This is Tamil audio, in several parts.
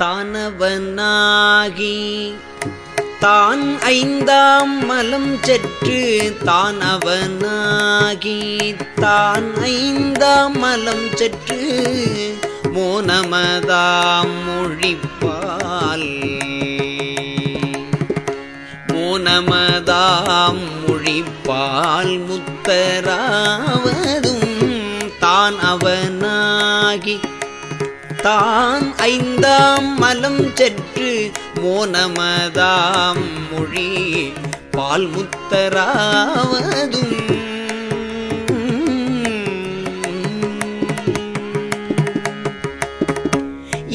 தானவனாகி தான் ஐந்தாம் மலம் செற்று தானவனாகி தான் ஐந்தாம் மலம் செற்று மோனமதாம் மொழிப்பால். மோனமதாம் மொழிப்பால் முத்தராவதும் தான் அவன் தான் ஐந்தாம் மலம் செற்று மோனமதாம் மொழி பால் முத்தராவதும்.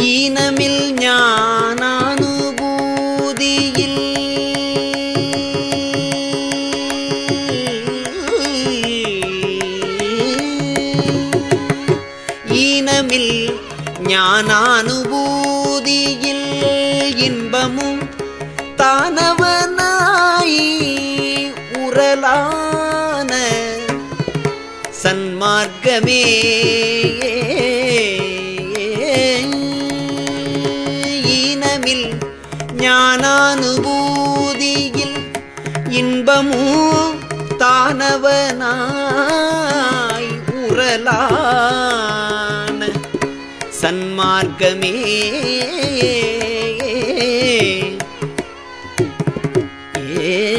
ஈனமில் ஞானானுபூதியில் ஈனமில் ஞானானுபூதியில் இன்பமும் தானவனாய் உரலான சன்மார்க்கமே. ஈனமில் ஞானானுபூதியில் இன்பமும் தானவனாய் சன்மார்க்கமே. ஏ